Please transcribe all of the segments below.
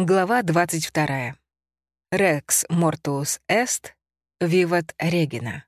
Глава 22. Рекс мортус эст, виват регина.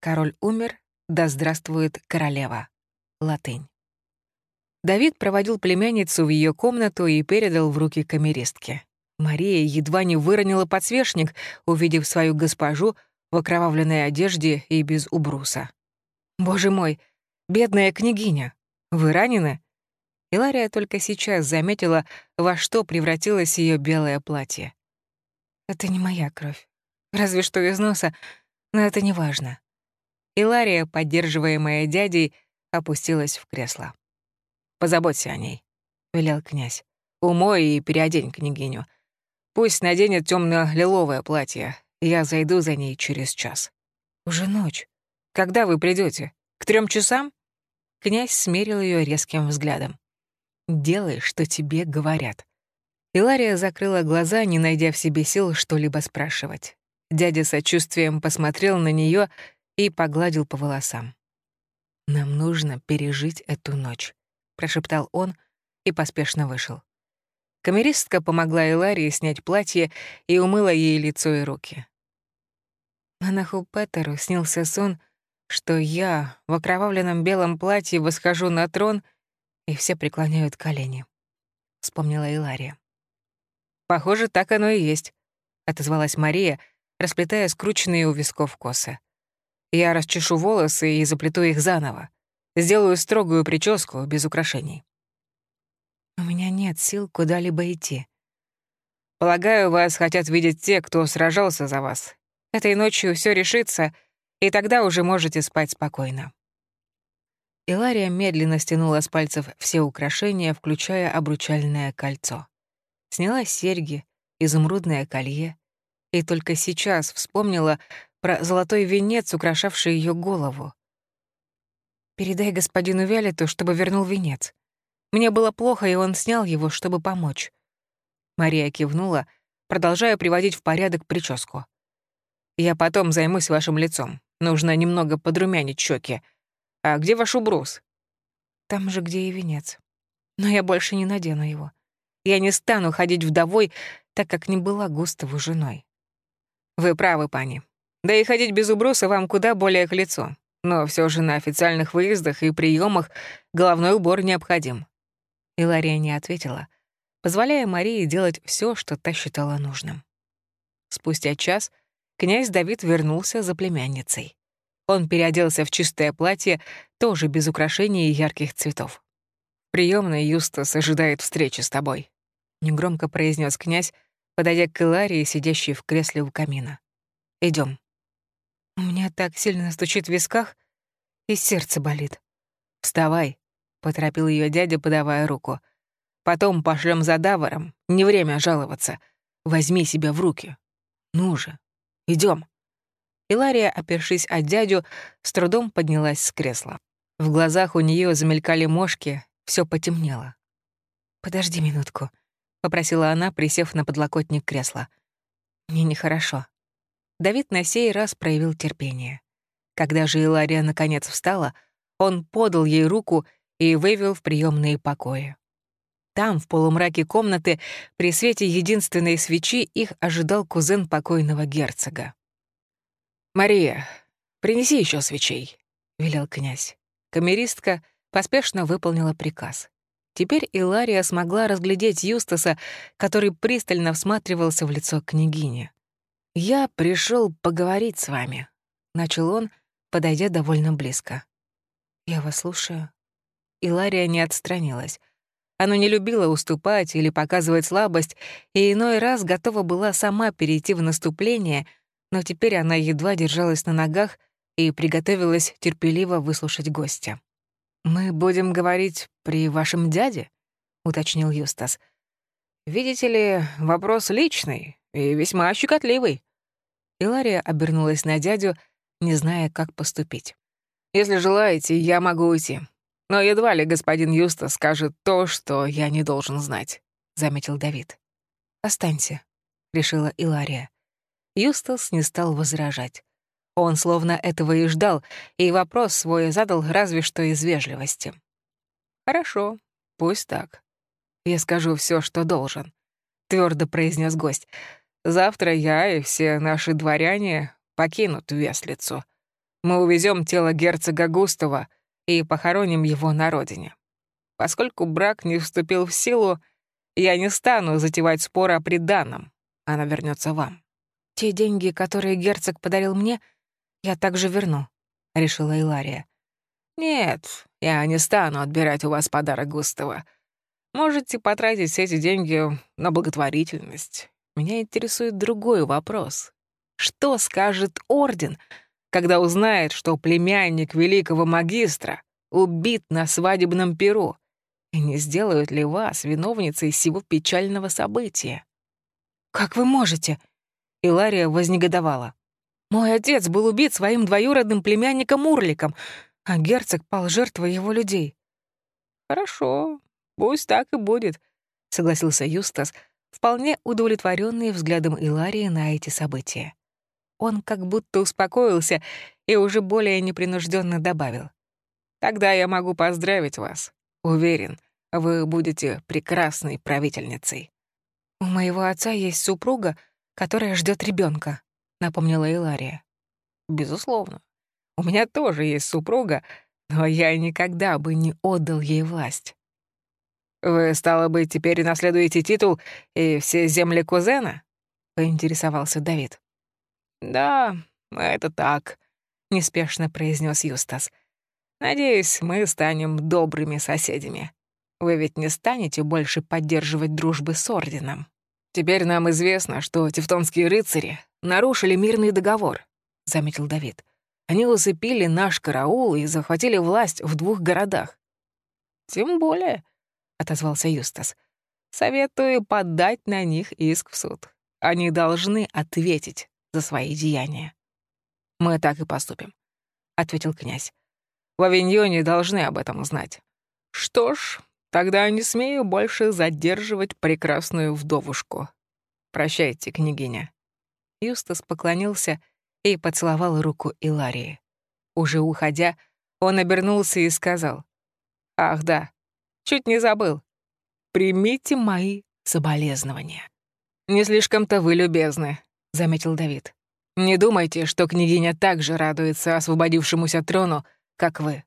Король умер, да здравствует королева. Латынь. Давид проводил племянницу в ее комнату и передал в руки камеристке. Мария едва не выронила подсвечник, увидев свою госпожу в окровавленной одежде и без убруса. «Боже мой, бедная княгиня, вы ранены?» Илария только сейчас заметила, во что превратилось ее белое платье. «Это не моя кровь. Разве что из носа, но это не важно». Илария, поддерживаемая дядей, опустилась в кресло. «Позаботься о ней», — велел князь. «Умой и переодень княгиню. Пусть наденет темно лиловое платье. Я зайду за ней через час». «Уже ночь. Когда вы придете? К трем часам?» Князь смерил ее резким взглядом. Делай, что тебе говорят». Илария закрыла глаза, не найдя в себе сил что-либо спрашивать. Дядя сочувствием посмотрел на нее и погладил по волосам. «Нам нужно пережить эту ночь», — прошептал он и поспешно вышел. Камеристка помогла Иларии снять платье и умыла ей лицо и руки. Монаху Петеру снился сон, что я в окровавленном белом платье восхожу на трон и все преклоняют колени», — вспомнила Илария. «Похоже, так оно и есть», — отозвалась Мария, расплетая скрученные у висков косы. «Я расчешу волосы и заплету их заново. Сделаю строгую прическу без украшений». «У меня нет сил куда-либо идти». «Полагаю, вас хотят видеть те, кто сражался за вас. Этой ночью все решится, и тогда уже можете спать спокойно». Илария медленно стянула с пальцев все украшения, включая обручальное кольцо. Сняла серьги, изумрудное колье, и только сейчас вспомнила про золотой венец, украшавший ее голову. «Передай господину Вялету, чтобы вернул венец. Мне было плохо, и он снял его, чтобы помочь». Мария кивнула, продолжая приводить в порядок прическу. «Я потом займусь вашим лицом. Нужно немного подрумянить щеки, «А где ваш убрус?» «Там же, где и венец. Но я больше не надену его. Я не стану ходить вдовой, так как не была Густаву женой». «Вы правы, пани. Да и ходить без убруса вам куда более к лицу. Но все же на официальных выездах и приемах головной убор необходим». Илария не ответила, позволяя Марии делать все, что та считала нужным. Спустя час князь Давид вернулся за племянницей. Он переоделся в чистое платье, тоже без украшений и ярких цветов. «Приёмный Юстас ожидает встречи с тобой», — негромко произнес князь, подойдя к Иларии, сидящей в кресле у камина. Идем. «У меня так сильно стучит в висках, и сердце болит». «Вставай», — поторопил ее дядя, подавая руку. «Потом пошлем за Даваром. Не время жаловаться. Возьми себя в руки. Ну же, идем. Илария, опершись от дядю, с трудом поднялась с кресла. В глазах у нее замелькали мошки, все потемнело. «Подожди минутку», — попросила она, присев на подлокотник кресла. «Мне нехорошо». Давид на сей раз проявил терпение. Когда же Илария наконец встала, он подал ей руку и вывел в приемные покои. Там, в полумраке комнаты, при свете единственной свечи, их ожидал кузен покойного герцога. «Мария, принеси еще свечей», — велел князь. Камеристка поспешно выполнила приказ. Теперь Илария смогла разглядеть Юстаса, который пристально всматривался в лицо княгини. «Я пришел поговорить с вами», — начал он, подойдя довольно близко. «Я вас слушаю». Илария не отстранилась. Она не любила уступать или показывать слабость, и иной раз готова была сама перейти в наступление — но теперь она едва держалась на ногах и приготовилась терпеливо выслушать гостя. «Мы будем говорить при вашем дяде?» — уточнил Юстас. «Видите ли, вопрос личный и весьма щекотливый». Илария обернулась на дядю, не зная, как поступить. «Если желаете, я могу уйти. Но едва ли господин Юстас скажет то, что я не должен знать», — заметил Давид. «Останься», — решила Илария. Юстас не стал возражать. Он словно этого и ждал, и вопрос свой задал разве что из вежливости. «Хорошо, пусть так. Я скажу все, что должен. твердо произнес гость. «Завтра я и все наши дворяне покинут Веслицу. Мы увезем тело герцога Густава и похороним его на родине. Поскольку брак не вступил в силу, я не стану затевать спор о приданном. Она вернется вам. Те деньги, которые герцог подарил мне, я также верну, решила Илария. Нет, я не стану отбирать у вас подарок Густава. Можете потратить эти деньги на благотворительность. Меня интересует другой вопрос. Что скажет Орден, когда узнает, что племянник великого магистра убит на свадебном перу? И не сделают ли вас виновницей всего печального события? «Как вы можете?» Илария вознегодовала. «Мой отец был убит своим двоюродным племянником Урликом, а герцог пал жертвой его людей». «Хорошо, пусть так и будет», — согласился Юстас, вполне удовлетворенный взглядом Иларии на эти события. Он как будто успокоился и уже более непринужденно добавил. «Тогда я могу поздравить вас. Уверен, вы будете прекрасной правительницей». «У моего отца есть супруга, которая ждет ребенка, напомнила Илария. «Безусловно. У меня тоже есть супруга, но я никогда бы не отдал ей власть». «Вы, стало быть, теперь наследуете титул и все земли кузена?» — поинтересовался Давид. «Да, это так», — неспешно произнес Юстас. Надеюсь, мы станем добрыми соседями. Вы ведь не станете больше поддерживать дружбы с Орденом. Теперь нам известно, что тевтонские рыцари нарушили мирный договор, — заметил Давид. Они усыпили наш караул и захватили власть в двух городах. Тем более, — отозвался Юстас, — советую подать на них иск в суд. Они должны ответить за свои деяния. Мы так и поступим, — ответил князь. В Авиньоне должны об этом узнать. Что ж, тогда не смею больше задерживать прекрасную вдовушку. Прощайте, княгиня». Юстас поклонился и поцеловал руку Иларии. Уже уходя, он обернулся и сказал. «Ах да, чуть не забыл. Примите мои соболезнования». «Не слишком-то вы любезны», — заметил Давид. «Не думайте, что княгиня также радуется освободившемуся трону, как вы».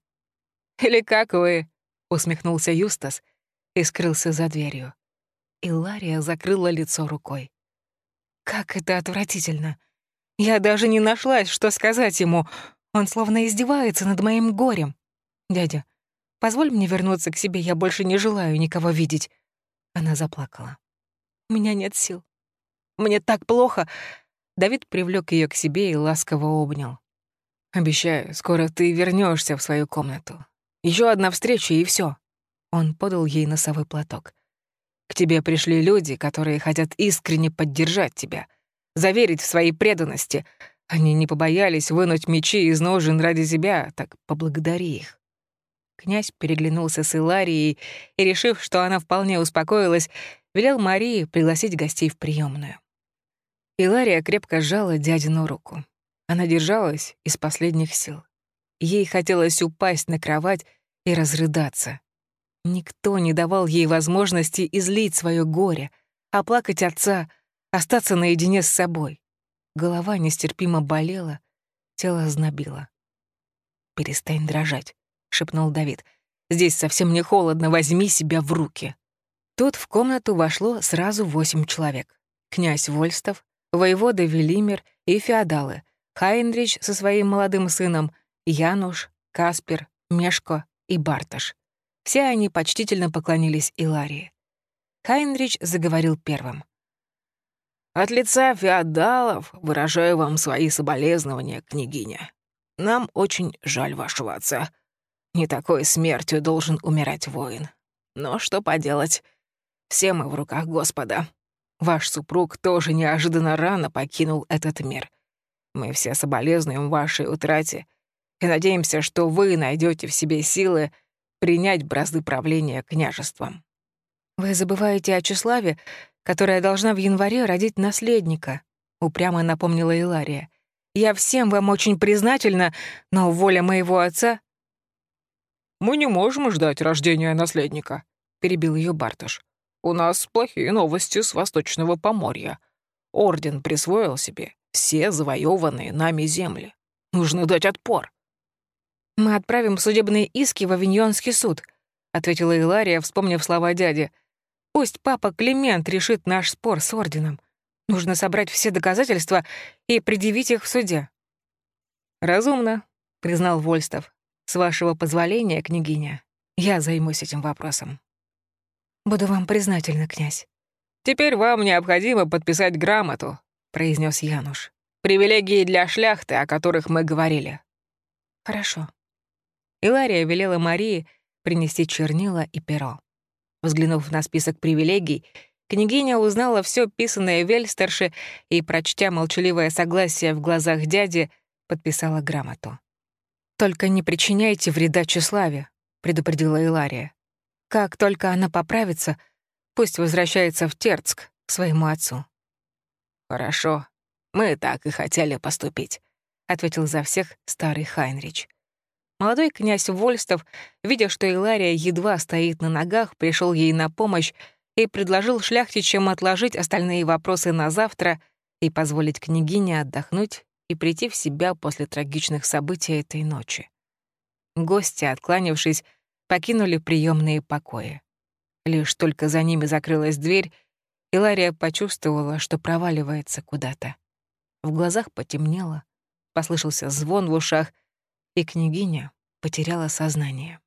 «Или как вы», — усмехнулся Юстас и скрылся за дверью. И Лария закрыла лицо рукой. «Как это отвратительно! Я даже не нашлась, что сказать ему. Он словно издевается над моим горем. Дядя, позволь мне вернуться к себе, я больше не желаю никого видеть». Она заплакала. «У меня нет сил. Мне так плохо». Давид привлек ее к себе и ласково обнял. Обещаю, скоро ты вернешься в свою комнату. Еще одна встреча и все. Он подал ей носовой платок. К тебе пришли люди, которые хотят искренне поддержать тебя, заверить в своей преданности. Они не побоялись вынуть мечи из ножен ради тебя, так поблагодари их. Князь переглянулся с Иларией и, решив, что она вполне успокоилась, велел Марии пригласить гостей в приемную. Илария крепко сжала дядину руку. Она держалась из последних сил. Ей хотелось упасть на кровать и разрыдаться. Никто не давал ей возможности излить свое горе, оплакать отца, остаться наедине с собой. Голова нестерпимо болела, тело знобило. «Перестань дрожать», — шепнул Давид. «Здесь совсем не холодно, возьми себя в руки». Тут в комнату вошло сразу восемь человек. Князь Вольстов, воевода Велимир и феодалы — Хайнрич со своим молодым сыном, Януш, Каспер, Мешко и Барташ. Все они почтительно поклонились Иларии. Хайнрич заговорил первым. «От лица феодалов выражаю вам свои соболезнования, княгиня. Нам очень жаль вашего отца. Не такой смертью должен умирать воин. Но что поделать, все мы в руках Господа. Ваш супруг тоже неожиданно рано покинул этот мир. Мы все соболезнуем вашей утрате и надеемся, что вы найдете в себе силы принять бразды правления княжеством. Вы забываете о Числаве, которая должна в январе родить наследника, упрямо напомнила Илария. Я всем вам очень признательна, но воля моего отца... Мы не можем ждать рождения наследника, перебил ее Бартош. у нас плохие новости с Восточного Поморья. Орден присвоил себе все завоеванные нами земли. Нужно дать отпор». «Мы отправим судебные иски в Авиньонский суд», — ответила Илария, вспомнив слова дяди. «Пусть папа Климент решит наш спор с орденом. Нужно собрать все доказательства и предъявить их в суде». «Разумно», — признал Вольстов. «С вашего позволения, княгиня, я займусь этим вопросом». «Буду вам признательна, князь». «Теперь вам необходимо подписать грамоту», — произнес Януш. «Привилегии для шляхты, о которых мы говорили». «Хорошо». Илария велела Марии принести чернила и перо. Взглянув на список привилегий, княгиня узнала все писанное Вельстерше и, прочтя молчаливое согласие в глазах дяди, подписала грамоту. «Только не причиняйте вреда тщеславе», — предупредила Илария. «Как только она поправится, пусть возвращается в Терцк к своему отцу». «Хорошо, мы так и хотели поступить», — ответил за всех старый Хайнрич. Молодой князь Вольстов, видя, что Илария едва стоит на ногах, пришел ей на помощь и предложил шляхтичам отложить остальные вопросы на завтра и позволить княгине отдохнуть и прийти в себя после трагичных событий этой ночи. Гости, откланившись, покинули приемные покои. Лишь только за ними закрылась дверь, Илария почувствовала, что проваливается куда-то. В глазах потемнело, послышался звон в ушах, и княгиня потеряла сознание.